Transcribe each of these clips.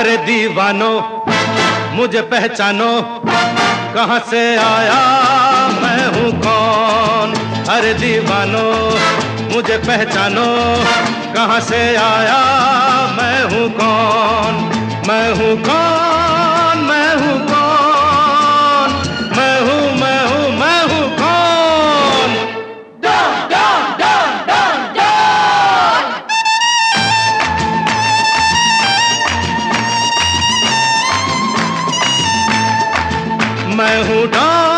अरे दीवानो, मुझे पहचानो, कहाँ से आया, मैं हूँ कौन? अरे दीवानो, मुझे पहचानो, कहाँ से आया, मैं हूँ कौन? मैं हूँ कौन? मैं हूँ डॉन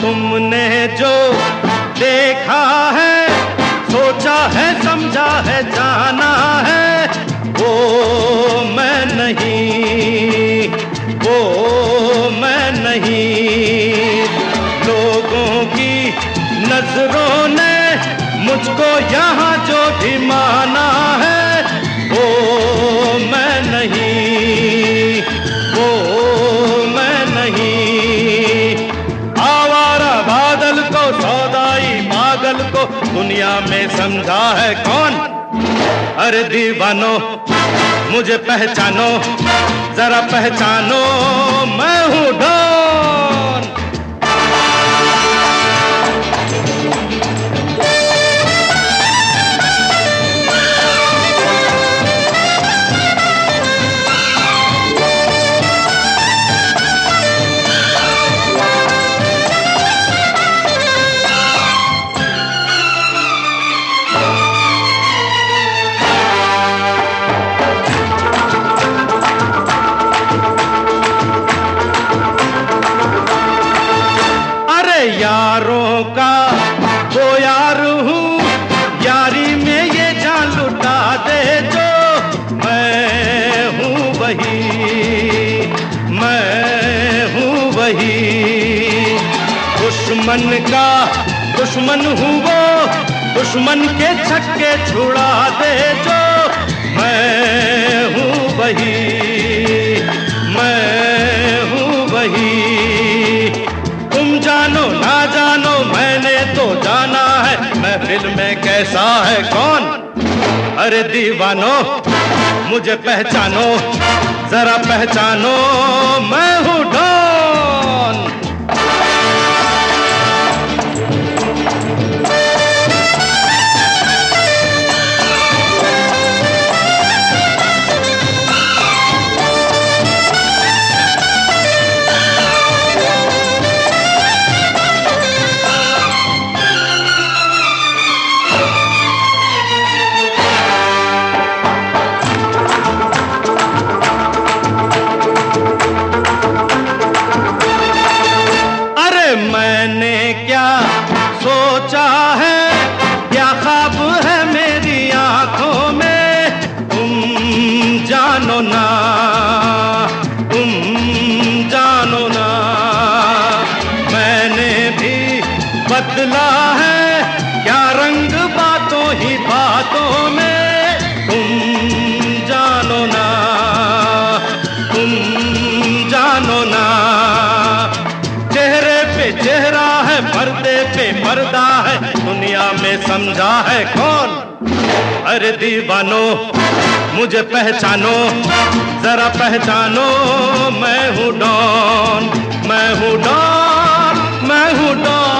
तुमने जो देखा है, सोचा है, समझा है, जाना है, वो मैं नहीं, वो मैं नहीं। लोगों की नज़रों ने मुझको यहाँ दुनिया में समझा है कौन? अरे दीवानो मुझे पहचानो जरा पहचानो। मैं हूँ यारों का वो यार हूँ, यारी में ये जान लुटा दे जो मैं हूँ वही, मैं हूँ वही। दुश्मन का दुश्मन हूँ वो, दुश्मन के छक्के छुड़ा दे जो मैं हूँ वही। महफिल में कैसा है कौन? अरे दीवानो मुझे पहचानो जरा पहचानो मैं हूँ डॉन। चेहरा है, पर्दे पे पर्दा है, दुनिया में समझा है कौन? अरे दीवानो, मुझे पहचानो, जरा पहचानो, मैं हूँ डॉन, मैं हूँ डॉन, मैं हूँ डॉन।